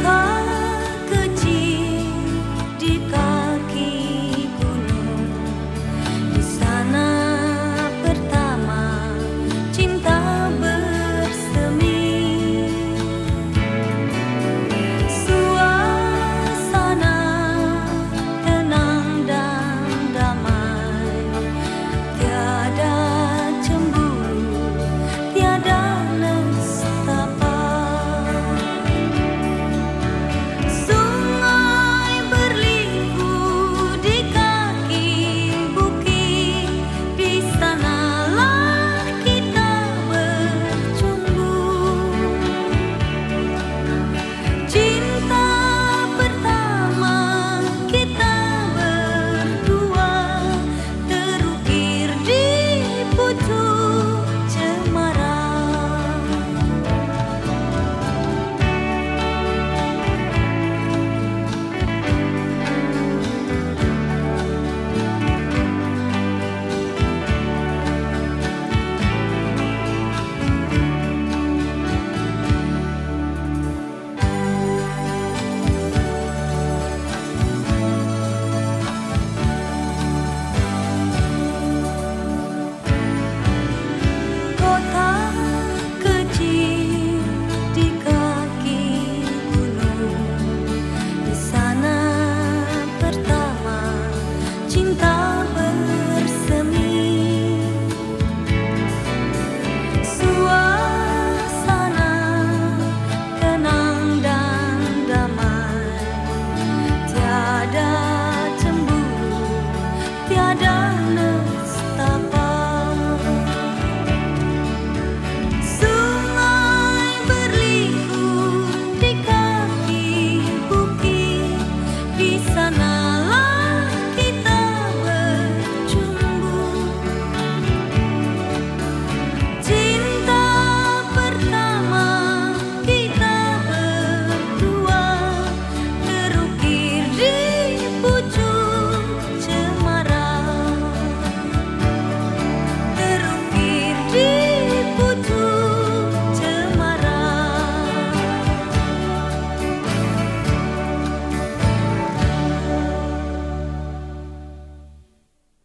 가.